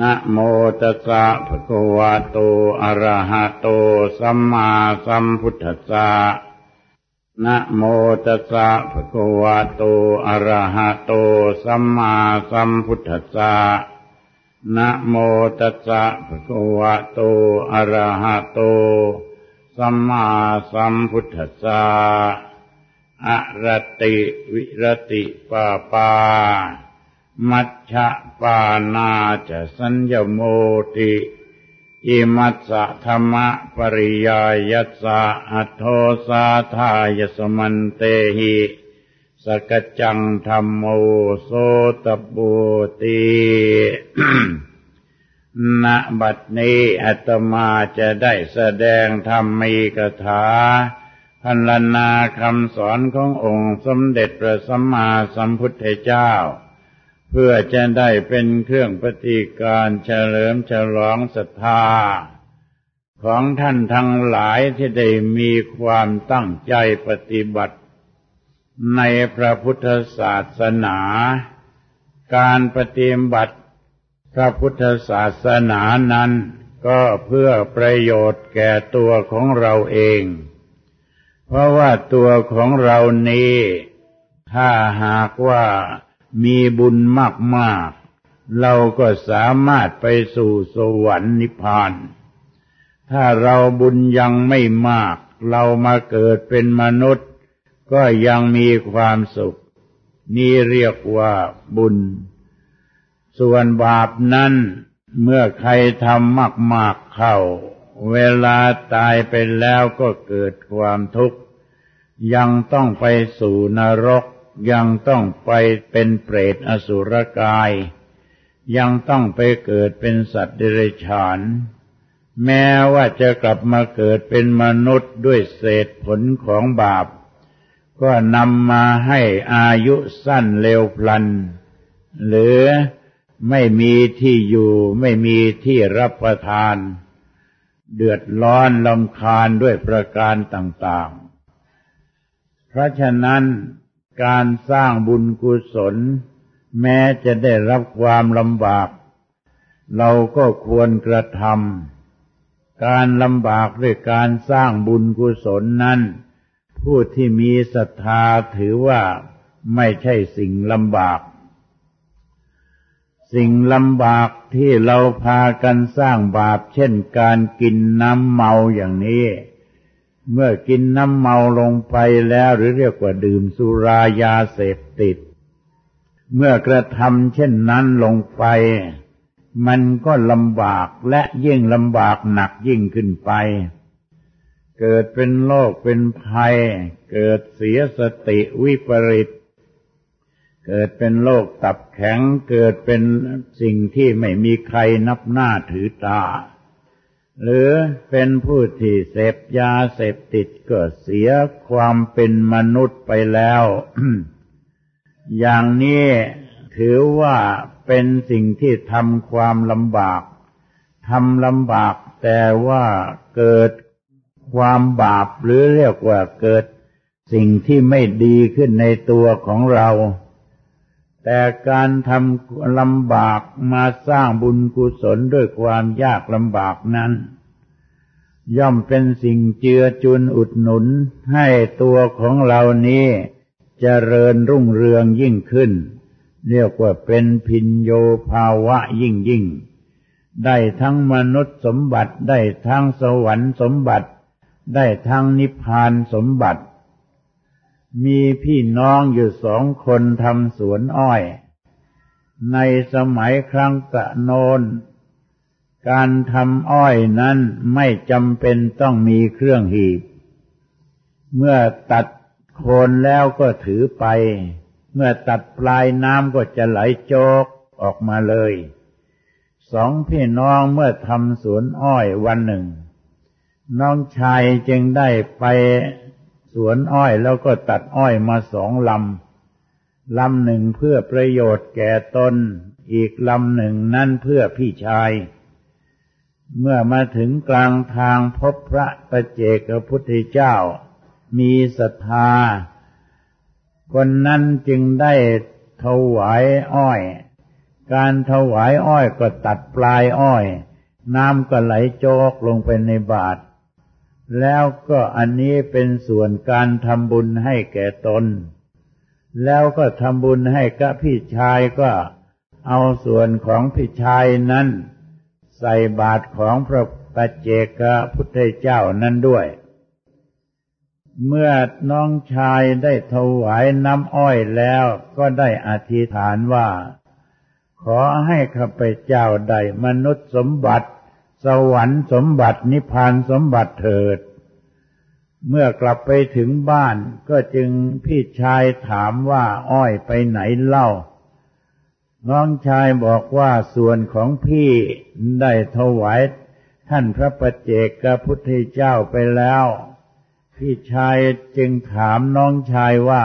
นะโมตัสสะภะคะวะโต อะระหะโต สัมมาสัมพุทธัสสะ นะโมตัสสะภะคะวะโต อะระหะโต สัมมาสัมพุทธัสสะ นะโมตัสสะภะคะวะโต อะระหะโต สัมมาสัมพุทธัสสะอะรติวิรติปาปา มัชฌะปานาจะสัญญโมติอิมัสสะธรรมปริยายัสสะอัทโทสาทายสมันเตหิสกจังธรรมโมโสตบุติณบัดนี้อาตมาจะได้แสดงธรรมีกถาพันลนาคำสอนขององค์สมเด็จพระสัมมาสัมพุทธเจ้า เพื่อจะได้เป็นเครื่องปฏิการเฉลิมฉลองศรัทธา ของท่านทั้งหลายที่ได้มีความตั้งใจปฏิบัติ ในพระพุทธศาสนา การปฏิบัติพระพุทธศาสนานั้นก็เพื่อประโยชน์แก่ตัวของเราเอง เพราะว่าตัวของเรานี้ ถ้าหากว่า มีบุญมากๆ เราก็สามารถไปสู่สวรรค์นิพพาน ถ้าเราบุญยังไม่มาก เรามาเกิดเป็นมนุษย์ ก็ยังมีความสุข นี่เรียกว่าบุญ ส่วนบาปนั้นเมื่อใครทำมากๆเข้า เวลาตายไปแล้วก็เกิดความทุกข์ ยังต้องไปสู่นรก ยังต้องไปเป็นเปรตอสุรกาย ยังต้องไปเกิดเป็นสัตว์เดรัจฉาน แม้ว่าจะกลับมาเกิดเป็นมนุษย์ด้วยเศษผลของบาป ก็นำมาให้อายุสั้นเร็วพลัน หรือไม่มีที่อยู่ไม่มีที่รับประทาน เดือดร้อนลำคาญด้วยประการต่างๆ เพราะฉะนั้น การสร้างบุญกุศล แม้จะได้รับความลำบาก เราก็ควรกระทำการลำบากด้วยการสร้างบุญกุศลนั้น ผู้ที่มีศรัทธาถือว่าไม่ใช่สิ่งลำบาก สิ่งลำบากที่เราพากันสร้างบาปเช่นการกินน้ำเมาอย่างนี้ เมื่อกินน้ำเมาลงไปแล้วหรือเรียกว่าดื่มสุรายาเสพติด เมื่อกระทำเช่นนั้นลงไป มันก็ลำบากและยิ่งลำบากหนักยิ่งขึ้นไป เกิดเป็นโรคเป็นภัย เกิดเสียสติวิปริตเกิดเป็นโรคตับแข็ง เกิดเป็นสิ่งที่ไม่มีใครนับหน้าถือตา หรือเป็นผู้ที่เสพยาเสพติดก็เสียความเป็นมนุษย์ไปแล้ว อย่างนี้ถือว่าเป็นสิ่งที่ทำความลำบากทำลำบากแต่ว่าเกิดความบาปหรือเรียกว่าเกิดสิ่งที่ไม่ดีขึ้นในตัวของเรา แต่การทำลำบากมาสร้างบุญกุศลด้วยความยากลำบากนั้น ย่อมเป็นสิ่งเจือจุนอุดหนุนให้ตัวของเรานี้จเจริญรุ่งเรืองยิ่งขึ้น เรียกว่าเป็นพินโยภาวะยิ่งยิ่ง ได้ทั้งมนุษย์สมบัติได้ทั้งสวรรค์สมบัติ ได้ทั้งนิพพานสมบัติ มีพี่น้องอยู่สองคนทำสวนอ้อย ในสมัยครั้งตะโนน การทำอ้อยนั้นไม่จำเป็นต้องมีเครื่องหีบ เมื่อตัดโคนแล้วก็ถือไป เมื่อตัดปลายน้ำก็จะไหลโจกออกมาเลย สองพี่น้องเมื่อทำสวนอ้อยวันหนึ่ง น้องชายจึงได้ไป สวนอ้อยแล้วก็ตัดอ้อยมาสองลำ ลำหนึ่งเพื่อประโยชน์แก่ตน อีกลำหนึ่งนั่นเพื่อพี่ชาย เมื่อมาถึงกลางทางพบพระตะเจกพุทธเจ้า มีศรัทธา คนนั้นจึงได้ถวายอ้อย การถวายอ้อยก็ตัดปลายอ้อย น้ำก็ไหลโจกลงไปในบาตร แล้วก็อันนี้เป็นส่วนการทำบุญให้แก่ตน แล้วก็ทำบุญให้กับพี่ชายก็เอาส่วนของพี่ชายนั้น ใส่บาตรของพระปัจเจกพุทธเจ้านั้นด้วย เมื่อน้องชายได้ถวายน้ำอ้อยแล้วก็ได้อธิษฐานว่า ขอให้ข้าพเจ้าได้มนุษย์สมบัติ สวรรค์สมบัตินิพพานสมบัติเถิด เมื่อกลับไปถึงบ้านก็จึงพี่ชายถามว่าอ้อยไปไหนเล่า น้องชายบอกว่าส่วนของพี่ได้ถวายท่านพระประเจกกพุทธเจ้าไปแล้ว พี่ชายจึงถามน้องชายว่า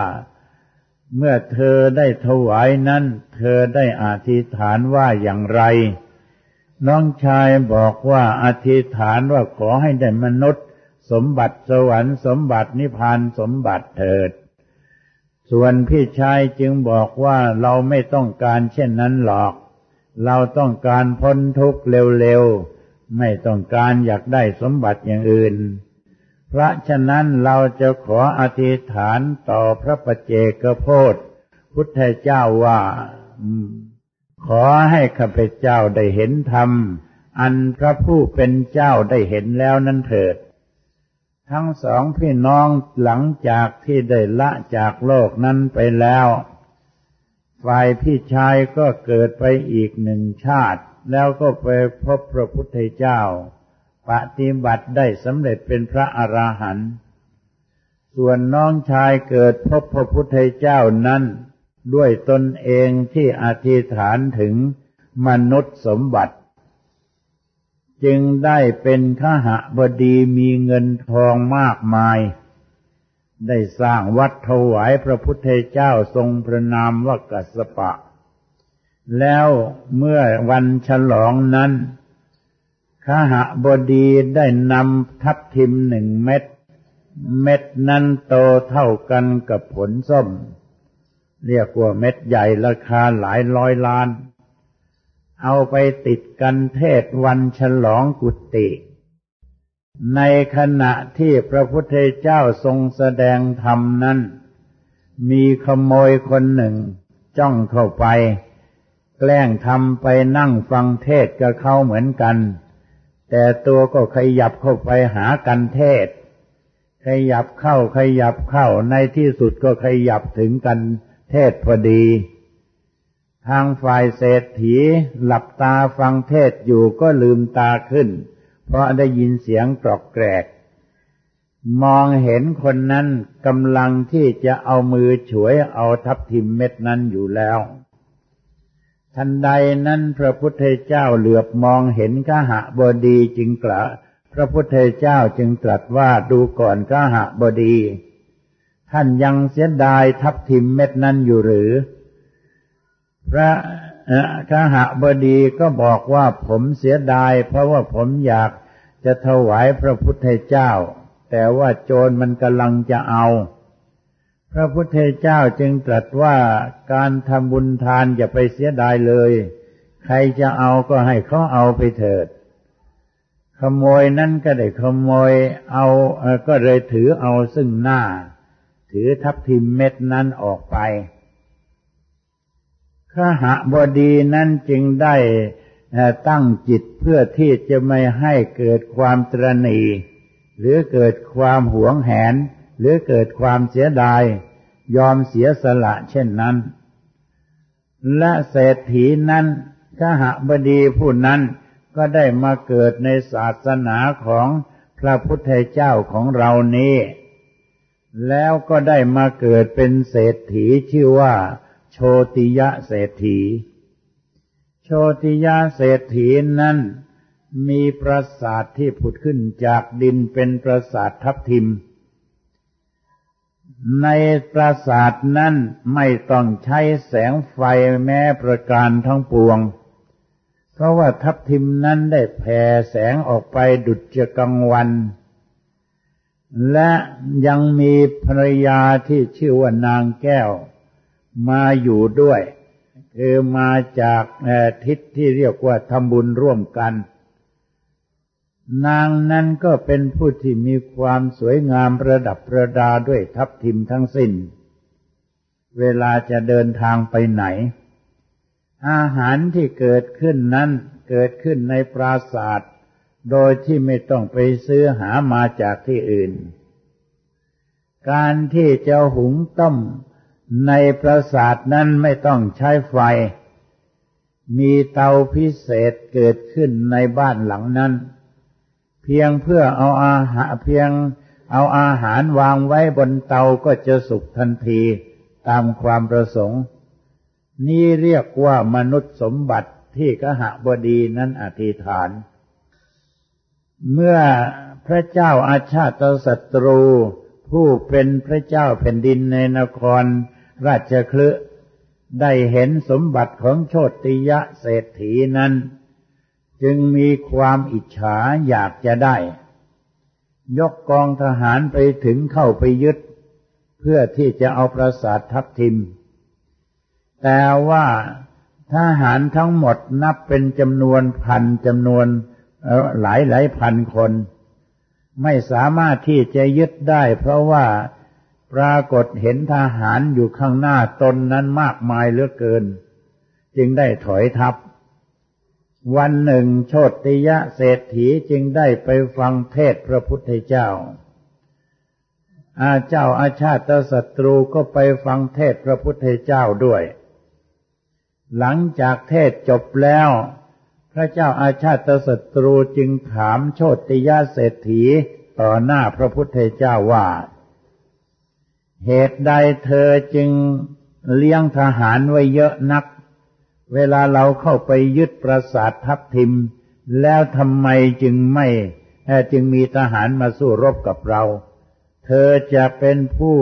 เมื่อเธอได้ถวายนั้น เธอได้อธิษฐานว่าอย่างไร น้องชายบอกว่าอธิษฐานว่าขอให้ได้มนุษย์ สมบัติสวรรค์สมบัตินิพพานสมบัติเถิด ส่วนพี่ชายจึงบอกว่าเราไม่ต้องการเช่นนั้นหรอก เราต้องการพ้นทุกข์เร็วๆ ไม่ต้องการอยากได้สมบัติอย่างอื่น เพราะฉะนั้นเราจะขออธิษฐานต่อพระปเจกโพธพุทธเจ้าว่า ขอให้ข้าพเจ้าได้เห็นธรรม อันพระผู้เป็นเจ้าได้เห็นแล้วนั้นเถิด ทั้งสองพี่น้องหลังจากที่ได้ละจากโลกนั้นไปแล้ว ฝ่ายพี่ชายก็เกิดไปอีกหนึ่งชาติ แล้วก็ไปพบพระพุทธเจ้า ปฏิบัติได้สำเร็จเป็นพระอราหันต์ ส่วนน้องชายเกิดพบพระพุทธเจ้านั้น ด้วยตนเองที่อธิษฐานถึงมนุษย์สมบัติ จึงได้เป็นขหบดีมีเงินทองมากมาย ได้สร้างวัดถวายพระพุทธเจ้าทรงพระนามว่ากัสปะ แล้วเมื่อวันฉลองนั้นขหบดีได้นำทับทิมหนึ่งเม็ด เม็ดนั้นโตเท่ากันกับผลส้ม เรียกว่าเม็ดใหญ่ราคาหลายร้อยล้าน เอาไปติดกันเทศวันฉลองกุติในขณะที่พระพุทธเจ้าทรงแสดงธรรมนั้น มีขโมยคนหนึ่งจ้องเข้าไป แกล้งทำไปนั่งฟังเทศกับเขาเหมือนกัน แต่ตัวก็ขยับเข้าไปหากันเทศ ขยับเข้าขยับเข้าในที่สุดก็ขยับถึงกัน เทศพอดี ทางฝ่ายเศรษฐีหลับตาฟังเทศอยู่ก็ลืมตาขึ้น เพราะได้ยินเสียงกรอกแกรก มองเห็นคนนั้นกำลังที่จะเอามือฉวยเอาทับทิมเม็ดนั้นอยู่แล้ว ทันใดนั้นพระพุทธเจ้าเหลือบมองเห็นกหะบดีจึงกละพระพุทธเจ้าจึงตรัสว่าดูก่อนกหะบดี ท่านยังเสียดายทับทิมเม็ดนั้นอยู่หรือ พระขหบดีก็บอกว่าผมเสียดาย เพราะว่าผมอยากจะถวายพระพุทธเจ้า แต่ว่าโจรมันกำลังจะเอา พระพุทธเจ้าจึงตรัสว่าการทำบุญทานอย่าไปเสียดายเลย ใครจะเอาก็ให้เขาเอาไปเถิด ขโมยนั่นก็ได้ขโมยเอาก็เลยถือเอาซึ่งหน้า ถือทับทิมเม็ดนั้นออกไปขหบดีนั้นจึงได้ตั้งจิตเพื่อที่จะไม่ให้เกิดความตรณีหรือเกิดความหวงแหน หรือเกิดความเสียดาย ยอมเสียสละเช่นนั้น และเศรษฐีนั้นขหบดีผู้นั้นก็ได้มาเกิดในศาสนาของพระพุทธเจ้าของเรานี้ แล้วก็ได้มาเกิดเป็นเศรษฐีชื่อว่า โชติยะเศรษฐี โชติยะเศรษฐีนั้นมีปราสาทที่ผุดขึ้นจากดินเป็นปราสาททับทิม ในปราสาทนั้นไม่ต้องใช้แสงไฟแม้ประการทั้งปวง เพราะว่าทับทิมนั้นได้แผ่แสงออกไปดุจจะกลางวัน และยังมีภรรยาที่ชื่อว่านางแก้ว มาอยู่ด้วยคือมาจากทิศที่เรียกว่าทำบุญร่วมกัน นางนั้นก็เป็นผู้ที่มีความสวยงามประดับประดาด้วยทัพทิมทั้งสิ้น เวลาจะเดินทางไปไหน อาหารที่เกิดขึ้นนั้นเกิดขึ้นในปราศาสตร์ โดยที่ไม่ต้องไปซื้อหามาจากที่อื่น การที่จะหุงต้มในปราสาทนั้นไม่ต้องใช้ไฟ มีเตาพิเศษเกิดขึ้นในบ้านหลังนั้น เพียงเพื่อเอาอาหารเพียงเอาอาหารวางไว้บนเตาก็จะสุกทันทีตามความประสงค์ นี่เรียกว่ามนุษย์สมบัติที่กหบดีนั้นอธิษฐาน เมื่อพระเจ้าอาชาติศัตรู ผู้เป็นพระเจ้าแผ่นดินในนครราชคลึได้เห็นสมบัติของโชติยะเศรษฐีนั้น จึงมีความอิจฉาอยากจะได้ ยกกองทหารไปถึงเข้าไปยึด เพื่อที่จะเอาปราสาททับทิม แต่ว่าทหารทั้งหมดนับเป็นจำนวนพันจำนวน หลายหลายพันคน ไม่สามารถที่จะยึดได้ เพราะว่าปรากฏเห็นทหารอยู่ข้างหน้าตนนั้นมากมายเหลือเกิน จึงได้ถอยทับวันหนึ่งโชติยะเศรษฐีจึงได้ไปฟังเทศพระพุทธเจ้า อาเจ้าอาชาติศัตรูก็ไปฟังเทศพระพุทธเจ้าด้วย หลังจากเทศจบแล้ว พระเจ้าอาชาติศัตรูจึงถามโชติยะเศรษฐีต่อหน้าพระพุทธเจ้าว่า เหตุใดเธอจึงเลี้ยงทหารไว้เยอะนัก เวลาเราเข้าไปยึดปราสาททับทิม แล้วทำไมจึงไม่จึงมีทหารมาสู้รบกับเรา เธอจะเป็นผู้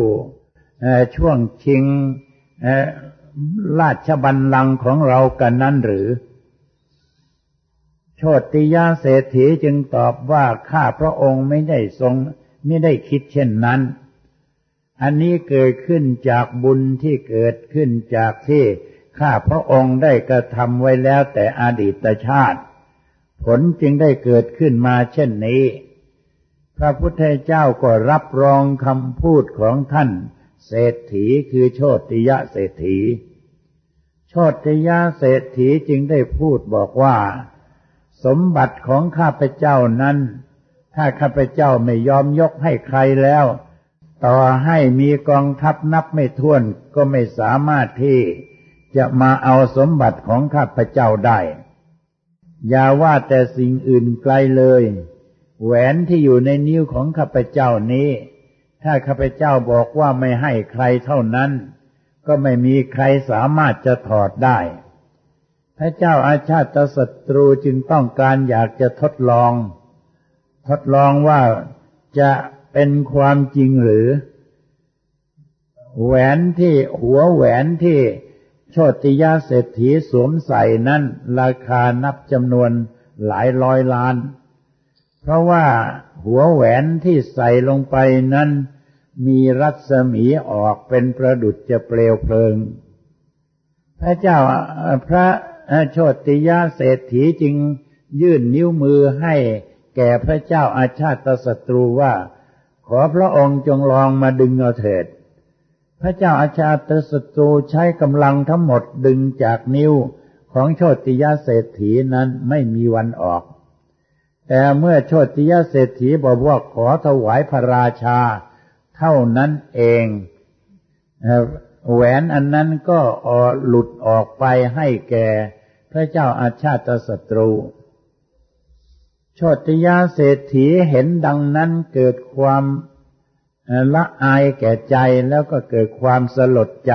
ช่วงชิงราชบัลลังก์ของเรากันนั้นหรือ โชติยาเศรษฐีจึงตอบว่าข้าพระองค์ไม่ได้ทรงไม่ได้คิดเช่นนั้น อันนี้เกิดขึ้นจากบุญที่เกิดขึ้นจากที่ข้าพระองค์ได้กระทำไว้แล้วแต่อดีตชาติ ผลจึงได้เกิดขึ้นมาเช่นนี้ พระพุทธเจ้าก็รับรองคำพูดของท่าน เศรษฐีคือโชติยะเศรษฐี โชติยะเศรษฐีจึงได้พูดบอกว่า สมบัติของข้าพเจ้านั้น ถ้าข้าพเจ้าไม่ยอมยกให้ใครแล้ว ต่อให้มีกองทัพนับไม่ถ้วนก็ไม่สามารถที่จะมาเอาสมบัติของข้าพเจ้าได้ อย่าว่าแต่สิ่งอื่นไกลเลย แหวนที่อยู่ในนิ้วของข้าพเจ้านี้ ถ้าข้าพเจ้าบอกว่าไม่ให้ใครเท่านั้น ก็ไม่มีใครสามารถจะถอดได้ พระเจ้าอาชาติศัตรูจึงต้องการอยากจะทดลอง ทดลองว่าจะเป็นความจริงหรือ แหวนที่หัวแหวนที่โชติยาเศรษฐีสวมใส่นั้นราคานับจำนวนหลายร้อยล้าน เพราะว่าหัวแหวนที่ใส่ลงไปนั้นมีรัศมีออกเป็นประดุจจะเปลวเพลิง พระเจ้าพระ โชติยาเศรษฐีจึงยื่นนิ้วมือให้แก่พระเจ้าอาชาติศัตรูว่า ขอพระองค์จงลองมาดึงเอาเถิด พระเจ้าอาชาติศัตรูใช้กำลังทั้งหมดดึงจากนิ้วของโชติยาเศรษฐีนั้นไม่มีวันออก แต่เมื่อโชติยาเศรษฐีบอกว่าขอถวายพระราชา เท่านั้นเอง แหวนอันนั้นก็หลุดออกไปให้แก่พระเจ้าอาชาติศัตรูโชติยาเศรษฐีเห็นดังนั้นเกิดความละอายแก่ใจแล้วก็เกิดความสลดใจ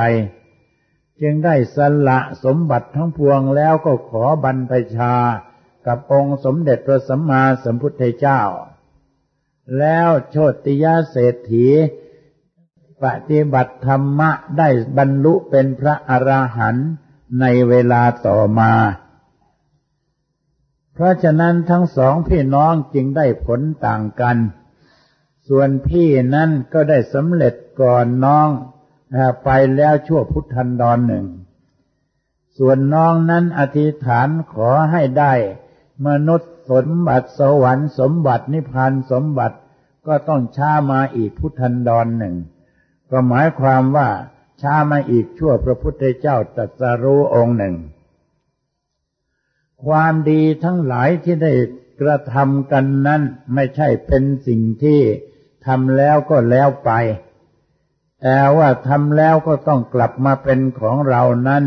จึงได้สละสมบัติทั้งพวงแล้วก็ขอบรรพชากับองค์สมเด็จพระสัมมาสัมพุทธเจ้า แล้วโชติยาเศรษฐี ปฏิบัติธรรมะได้บรรลุเป็นพระอราหันต์ในเวลาต่อมา เพราะฉะนั้นทั้งสองพี่น้องจึงได้ผลต่างกัน ส่วนพี่นั้นก็ได้สำเร็จก่อนน้องไปแล้วชั่วพุทธันดรหนึ่ง ส่วนน้องนั้นอธิษฐานขอให้ได้ มนุษย์สมบัติสวรรค์สมบัตินิพพานสมบัติก็ต้องช้ามาอีกพุทธันดรหนึ่ง ก็หมายความว่าช้ามาอีกชั่วพระพุทธเจ้าตรัสรู้องค์หนึ่ง ความดีทั้งหลายที่ได้กระทำกันนั้นไม่ใช่เป็นสิ่งที่ทำแล้วก็แล้วไป แต่ว่าทำแล้วก็ต้องกลับมาเป็นของเรานั้น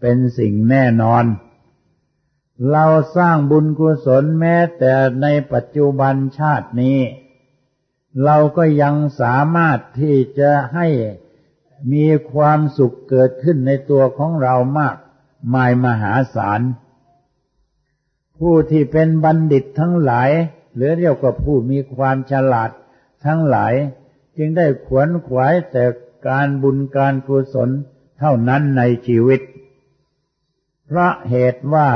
เป็นสิ่งแน่นอน เราสร้างบุญกุศลแม้แต่ในปัจจุบันชาตินี้ เราก็ยังสามารถที่จะให้มีความสุขเกิดขึ้นในตัวของเรามากมายมหาศาล ผู้ที่เป็นบัณฑิตทั้งหลาย หรือเรียกว่าผู้มีความฉลาดทั้งหลาย จึงได้ขวนขวายแต่การบุญการกุศลเท่านั้นในชีวิต เพราะเหตุว่า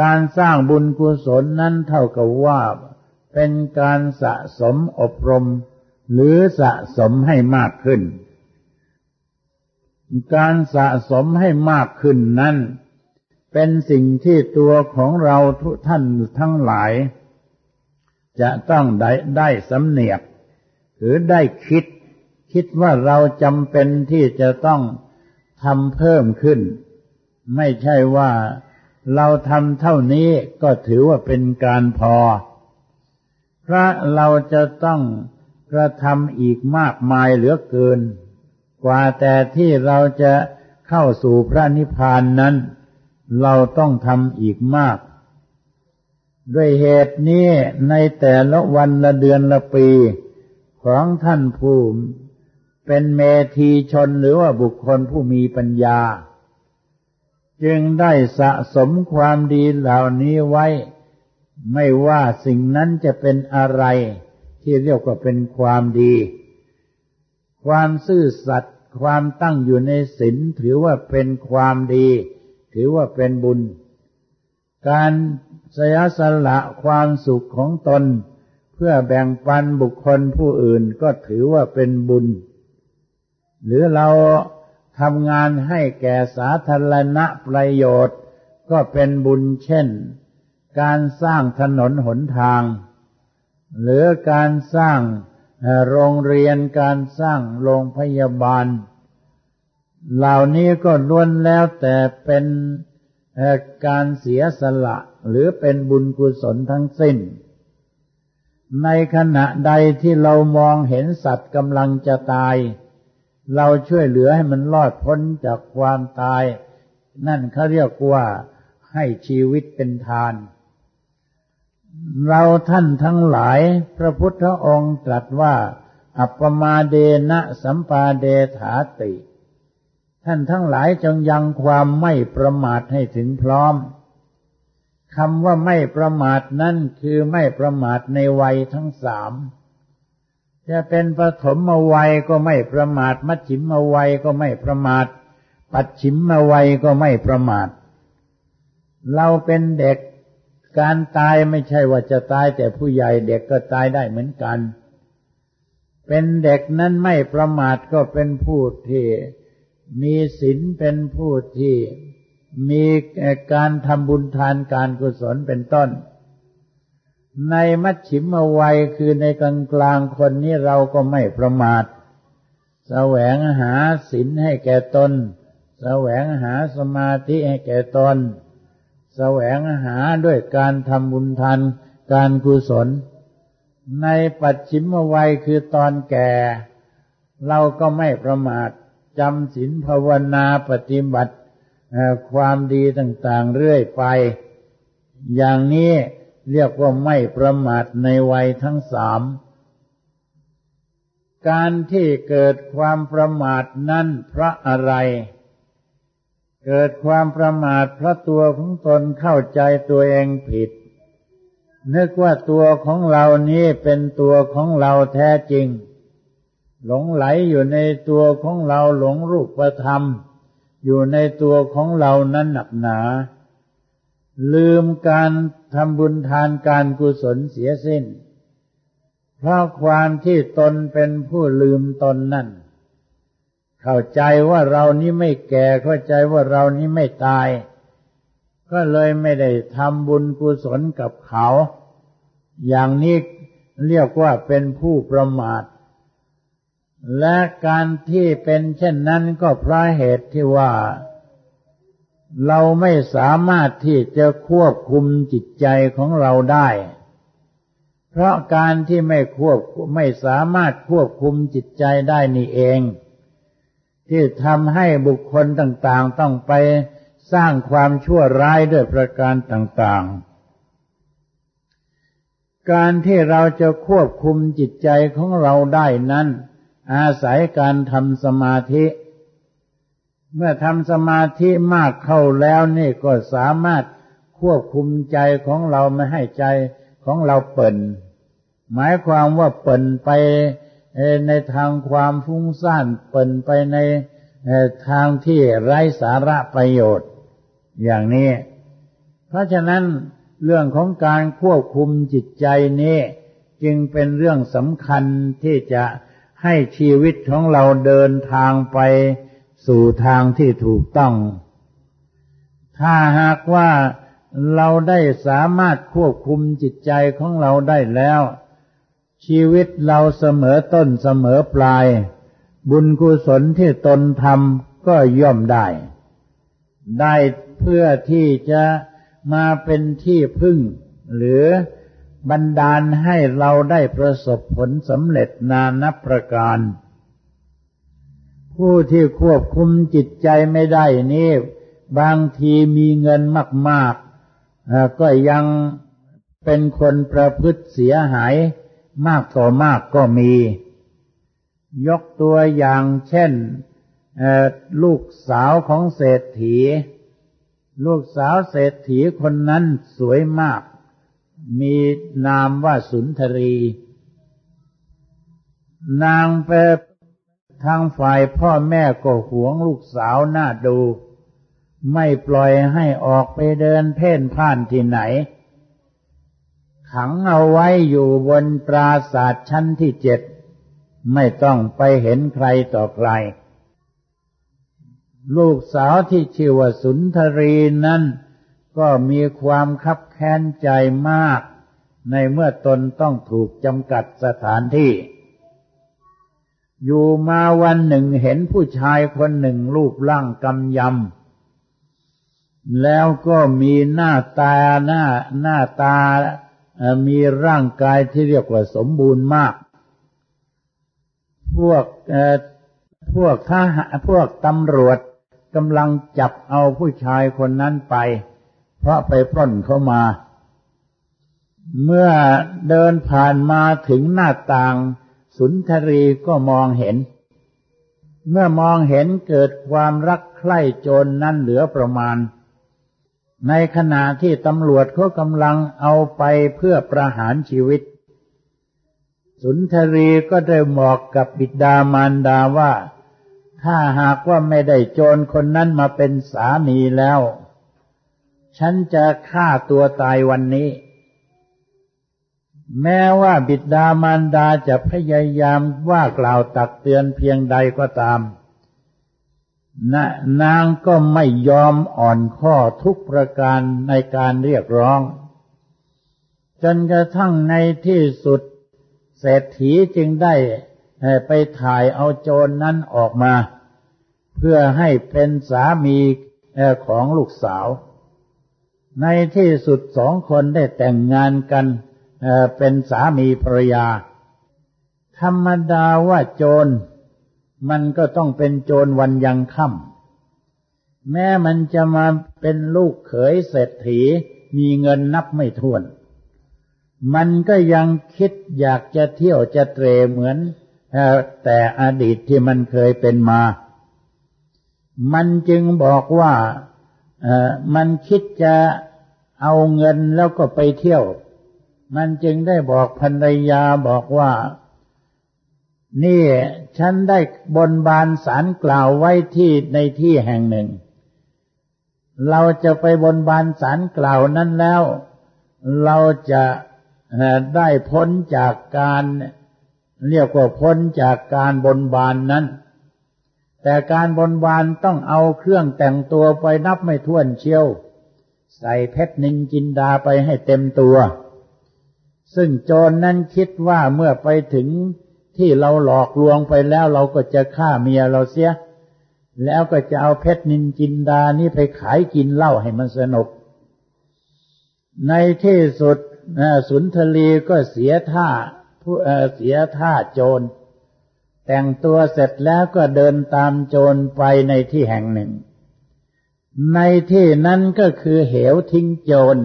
การสร้างบุญกุศลนั้นเท่ากับว่า เป็นการสะสมอบรม หรือสะสมให้มากขึ้น การสะสมให้มากขึ้นนั้น เป็นสิ่งที่ตัวของเราทุกท่านทั้งหลาย จะต้องได้ได้สำเนียก หรือได้คิด คิดว่าเราจำเป็นที่จะต้องทำเพิ่มขึ้น ไม่ใช่ว่าเราทำเท่านี้ก็ถือว่าเป็นการพอ ระเราจะต้องกระทำอีกมากมายเหลือเกิน กว่าแต่ที่เราจะเข้าสู่พระนิพพานนั้น เราต้องทำอีกมาก ด้วยเหตุนี้ในแต่ละวันละเดือนละปี ของท่านผู้เป็นเมธีชนหรือว่าบุคคลผู้มีปัญญา จึงได้สะสมความดีเหล่านี้ไว้ ไม่ว่าสิ่งนั้นจะเป็นอะไร ที่เรียกว่าเป็นความดี ความซื่อสัตย์ความตั้งอยู่ในศีลถือว่าเป็นความดี ถือว่าเป็นบุญ การสยสละความสุขของตน เพื่อแบ่งปันบุคคลผู้อื่นก็ถือว่าเป็นบุญ หรือเราทำงานให้แก่สาธารณประโยชน์ ก็เป็นบุญเช่น การสร้างถนนหนทาง หรือการสร้างโรงเรียนการสร้างโรงพยาบาล เหล่านี้ก็ล้วนแล้วแต่เป็นการเสียสละหรือเป็นบุญกุศลทั้งสิ้น ในขณะใดที่เรามองเห็นสัตว์กำลังจะตาย เราช่วยเหลือให้มันรอดพ้นจากความตาย นั่นเขาเรียกว่าให้ชีวิตเป็นทาน เราท่านทั้งหลาย พระพุทธองค์ตรัสว่า อัปปมาเดนะสัมปาเดถาติ ท่านทั้งหลายจงยังความไม่ประมาทให้ถึงพร้อมคำว่าไม่ประมาทนั่นคือไม่ประมาทในวัยทั้งสามจะเป็นปฐมวัยก็ไม่ประมาท มัชชิมวัยก็ไม่ประมาท ปัจฉิมวัยก็ไม่ประมาท เราเป็นเด็ก การตายไม่ใช่ว่าจะตายแต่ผู้ใหญ่เด็กก็ตายได้เหมือนกัน เป็นเด็กนั้นไม่ประมาทก็เป็นผู้ที่มีศีลเป็นผู้ที่มีการทำบุญทานการกุศลเป็นต้น ในมัชชิมวัยคือในกลางกลางคนนี้เราก็ไม่ประมาท แสวงหาศีลให้แก่ตน แสวงหาสมาธิให้แก่ตน แสวงหาด้วยการทำบุญทานการกุศล ในปัจฉิมวัยคือตอนแก่ เราก็ไม่ประมาทจำศีลภาวนาปฏิบัติความดีต่างๆเรื่อยไป อย่างนี้เรียกว่าไม่ประมาทในวัยทั้งสามการที่เกิดความประมาทนั้นเพราะอะไร เกิดความประมาทเพราะตัวของตนเข้าใจตัวเองผิด นึกว่าตัวของเรานี้เป็นตัวของเราแท้จริง หลงไหลอยู่ในตัวของเราหลงรูปธรรม อยู่ในตัวของเรานั้นหนักหนา ลืมการทำบุญทานการกุศลเสียสิ้น เพราะความที่ตนเป็นผู้ลืมตนนั่น เข้าใจว่าเรานี้ไม่แก่เข้าใจว่าเรานี้ไม่ตาย ก็เลยไม่ได้ทำบุญกุศลกับเขา อย่างนี้เรียกว่าเป็นผู้ประมาท และการที่เป็นเช่นนั้นก็เพราะเหตุที่ว่า เราไม่สามารถที่จะควบคุมจิตใจของเราได้ เพราะการที่ไม่ควบไม่สามารถควบคุมจิตใจได้นี่เอง ที่ทำให้บุคคลต่างๆ ต้องไปสร้างความชั่วร้ายด้วยประการต่างๆ การที่เราจะควบคุมจิตใจของเราได้นั้น อาศัยการทำสมาธิ เมื่อทำสมาธิมากเข้าแล้วนี่ก็สามารถควบคุมใจของเราไม่ให้ใจของเราเปิ่น หมายความว่าเปิ่นไป ในทางความฟุ้งซ่านเปิ่นไปในทางที่ไร้สาระประโยชน์ อย่างนี้ เพราะฉะนั้นเรื่องของการควบคุมจิตใจนี้ จึงเป็นเรื่องสำคัญที่จะให้ชีวิตของเราเดินทางไปสู่ทางที่ถูกต้อง ถ้าหากว่าเราได้สามารถควบคุมจิตใจของเราได้แล้ว ชีวิตเราเสมอต้นเสมอปลาย บุญกุศลที่ตนทำก็ย่อมได้ ได้เพื่อที่จะมาเป็นที่พึ่ง หรือบันดาลให้เราได้ประสบผลสำเร็จนานับประการ ผู้ที่ควบคุมจิตใจไม่ได้นี่บางทีมีเงินมาก ๆ ก็ยังเป็นคนประพฤติเสียหาย มากต่อมากก็มี ยกตัวอย่างเช่นลูกสาวของเศรษฐี ลูกสาวเศรษฐีคนนั้นสวยมาก มีนามว่าสุนทรี นางไปทางฝ่ายพ่อแม่ก็หวงลูกสาวน่าดู ไม่ปล่อยให้ออกไปเดินเพ่นพ่านที่ไหน ขังเอาไว้อยู่บนปราศาสตร์ชั้นที่เจ็ด ไม่ต้องไปเห็นใครต่อใคร ลูกสาวที่ชื่อว่าสุนทรีนั้น ก็มีความคับแค้นใจมาก ในเมื่อตนต้องถูกจำกัดสถานที่ อยู่มาวันหนึ่งเห็นผู้ชายคนหนึ่งรูปร่างกำยำแล้วก็มีหน้าตาหน้าหน้าตา มีร่างกายที่เรียกว่าสมบูรณ์มาก พวกพวกทหารพวกตำรวจกำลังจับเอาผู้ชายคนนั้นไป เพราะไปปล้นเขามา เมื่อเดินผ่านมาถึงหน้าต่าง สุนทรีก็มองเห็น เมื่อมองเห็นเกิดความรักใคร่โจรนนั้นเหลือประมาณ ในขณะที่ตำรวจเขากำลังเอาไปเพื่อประหารชีวิต สุนทรีก็ได้บอกกับบิดามารดาว่า ถ้าหากว่าไม่ได้โจรคนนั้นมาเป็นสามีแล้ว ฉันจะฆ่าตัวตายวันนี้ แม้ว่าบิดามารดาจะพยายามว่ากล่าวตักเตือนเพียงใดก็ตาม นนางก็ไม่ยอมอ่อนข้อทุกประการในการเรียกร้อง จนกระทั่งในที่สุด เศรษฐีจึงได้ไปถ่ายเอาโจรนนั้นออกมา เพื่อให้เป็นสามีของลูกสาว ในที่สุดสองคนได้แต่งงานกันเป็นสามีภรรยา ธรรมดาว่าโจร มันก็ต้องเป็นโจรวันยังค่ำแม้มันจะมาเป็นลูกเขยเศรษฐีมีเงินนับไม่ถ้วน มันก็ยังคิดอยากจะเที่ยวจะเตรเหมือนแต่อดีตที่มันเคยเป็นมา มันจึงบอกว่ามันคิดจะเอาเงินแล้วก็ไปเที่ยว มันจึงได้บอกภรรยาบอกว่า นี่ฉันได้บนบานสารกล่าวไว้ที่ในที่แห่งหนึ่ง เราจะไปบนบานสารกล่าวนั้นแล้ว เราจะได้พ้นจากการเรียกว่าพ้นจากการบนบานนั้น แต่การบนบานต้องเอาเครื่องแต่งตัวไปนับไม่ถ้วนเชียว ใส่เพชรนินจินดาไปให้เต็มตัว ซึ่งโจรนนั้นคิดว่าเมื่อไปถึง ที่เราหลอกลวงไปแล้วเราก็จะฆ่าเมียเราเสีย แล้วก็จะเอาเพชรนินจินดานี้ไปขายกินเหล้าให้มันสนุก ในที่สุดสุนทรีก็เสียท่าผู้เสียท่าโจร แต่งตัวเสร็จแล้วก็เดินตามโจรไปในที่แห่งหนึ่ง ในที่นั้นก็คือเหวทิ้งโจร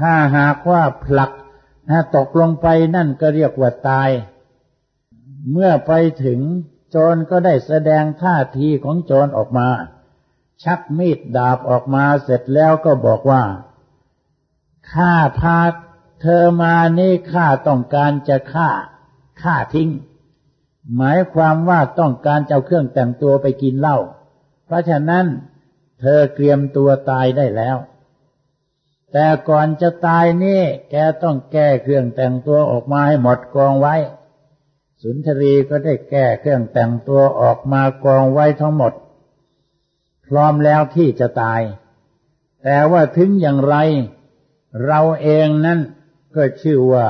ถ้าหากว่าผลักตกลงไปนั่นก็เรียกว่าตาย เมื่อไปถึงโจรก็ได้แสดงท่าทีของโจรออกมา ชักมีดดาบออกมาเสร็จแล้วก็บอกว่าข้าพาเธอมานี่ข้าต้องการจะฆ่าฆ่าทิ้ง หมายความว่าต้องการจะเอาเครื่องแต่งตัวไปกินเหล้าเพราะฉะนั้นเธอเตรียมตัวตายได้แล้ว แต่ก่อนจะตายนี่แกต้องแก้เครื่องแต่งตัวออกมาให้หมดกองไว้ สุนทรีก็ได้แก้เครื่องแต่งตัวออกมากองไว้ทั้งหมด พร้อมแล้วที่จะตาย แต่ว่าถึงอย่างไร เราเองนั้นก็ชื่อว่า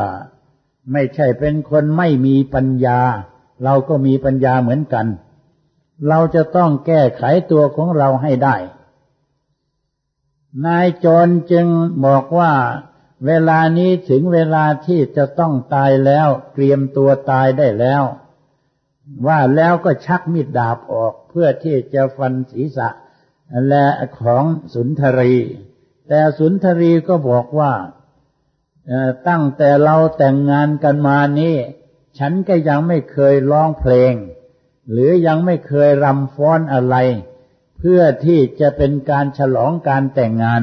ไม่ใช่เป็นคนไม่มีปัญญา เราก็มีปัญญาเหมือนกัน เราจะต้องแก้ไขตัวของเราให้ได้ นายจรจึงบอกว่า เวลานี้ถึงเวลาที่จะต้องตายแล้ว เตรียมตัวตายได้แล้ว ว่าแล้วก็ชักมีดดาบออกเพื่อที่จะฟันศีรษะ และของสุนทรี แต่สุนทรีก็บอกว่าตั้งแต่เราแต่งงานกันมานี่ฉันก็ยังไม่เคยร้องเพลง หรือยังไม่เคยรำฟ้อนอะไร เพื่อที่จะเป็นการฉลองการแต่งงาน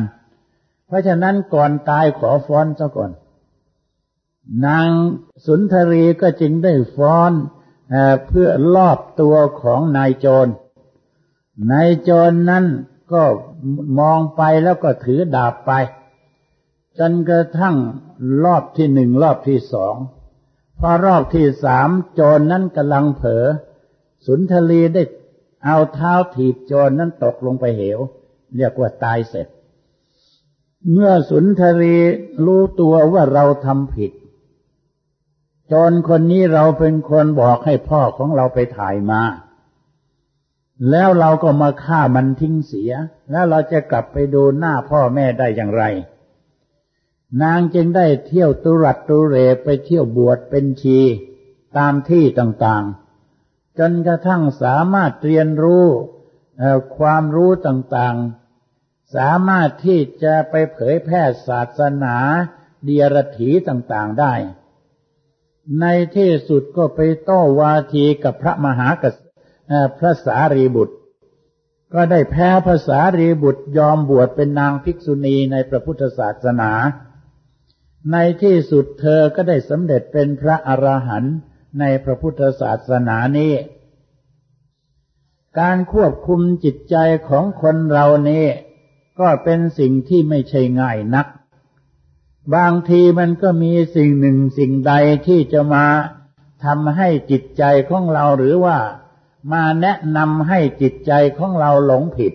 เพราะฉะนั้นก่อนตายขอฟ้อนซะก่อน นางสุนทรีก็จึงได้ฟ้อนเพื่อลอบตัวของนายโจร นายโจรนั้นก็มองไปแล้วก็ถือดาบไป จนกระทั่งรอบที่หนึ่งรอบที่สอง พอรอบที่สามโจรนนั้นกำลังเผลอสุนทรีได้เอาเท้าถีบโจรนนั้นตกลงไปเหว เรียกว่าตายเสร็จ เมื่อสุนทรีรู้ตัวว่าเราทำผิดจรคนนี้เราเป็นคนบอกให้พ่อของเราไปถ่ายมา แล้วเราก็มาฆ่ามันทิ้งเสีย แล้วเราจะกลับไปดูหน้าพ่อแม่ได้อย่างไร นางจึงได้เที่ยวตุรัดตุเรไปเที่ยวบวชเป็นชี ตามที่ต่างๆ จนกระทั่งสามารถเรียนรู้ความรู้ต่างๆ สามารถที่จะไปเผยแพร่ศาสนาเดียรถีต่างๆได้ ในที่สุดก็ไปโต้วาทีกับพระมหากษัตริย์พระสารีบุตร ก็ได้แพ้ภาษารีบุตรยอมบวชเป็นนางภิกษุณีในพระพุทธศาสนา ในที่สุดเธอก็ได้สำเร็จเป็นพระอรหันต์ในพระพุทธศาสนานี้ การควบคุมจิตใจของคนเรานี้ ก็เป็นสิ่งที่ไม่ใช่ง่ายนัก บางทีมันก็มีสิ่งหนึ่งสิ่งใดที่จะมาทำให้จิตใจของเราหรือว่ามาแนะนำให้จิตใจของเราหลงผิด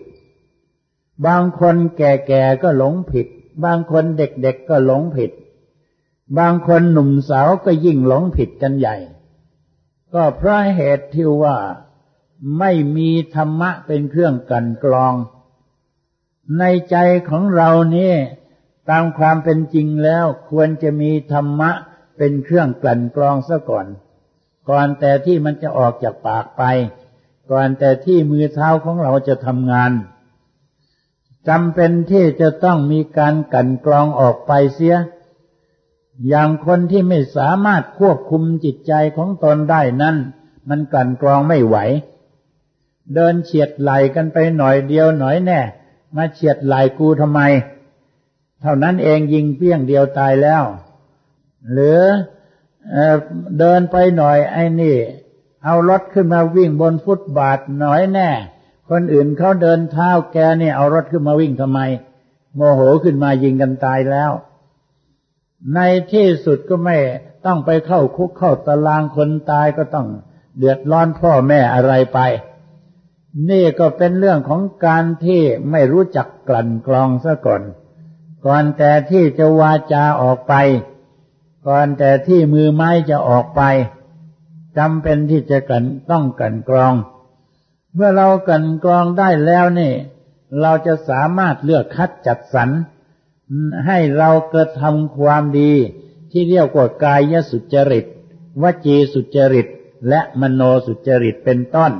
บางคนแก่ๆก็หลงผิด บางคนเด็กๆก็หลงผิด บางคนหนุ่มสาวก็ยิ่งหลงผิดกันใหญ่ ก็เพราะเหตุที่ว่าไม่มีธรรมะเป็นเครื่องกันกรอง ในใจของเรานี่ตามความเป็นจริงแล้วควรจะมีธรรมะเป็นเครื่องกลั่นกรองซะก่อน ก่อนแต่ที่มันจะออกจากปากไป ก่อนแต่ที่มือเท้าของเราจะทำงานจำเป็นที่จะต้องมีการกันกรองออกไปเสีย อย่างคนที่ไม่สามารถควบคุมจิตใจของตนได้นั้นมันกลั่นกรองไม่ไหว เดินเฉียดไหลกันไปหน่อยเดียวหน่อยแน่ มาเฉียดไหลกูทำไม เท่านั้นเองยิงเพี้ยงเดียวตายแล้ว หรือเดินไปหน่อยไอ้นี่ เอารถขึ้นมาวิ่งบนฟุตบาทหน่อยแน่ คนอื่นเขาเดินเท้าแกนี่เอารถขึ้นมาวิ่งทำไม โมโหขึ้นมายิงกันตายแล้ว ในที่สุดก็ไม่ต้องไปเข้าคุกเข้าตารางคนตายก็ต้องเดือดร้อนพ่อแม่อะไรไป นี่ก็เป็นเรื่องของการที่ไม่รู้จักกลั่นกรองซะก่อน ก่อนแต่ที่จะวาจาออกไป ก่อนแต่ที่มือไม้จะออกไปจำเป็นที่จะกันต้องกันกรอง เมื่อเรากันกรองได้แล้วนี่ เราจะสามารถเลือกคัดจัดสรรให้เรากระทำความดี ที่เรียกว่ากายสุจริต วจีสุจริต และมโนสุจริตเป็นต้น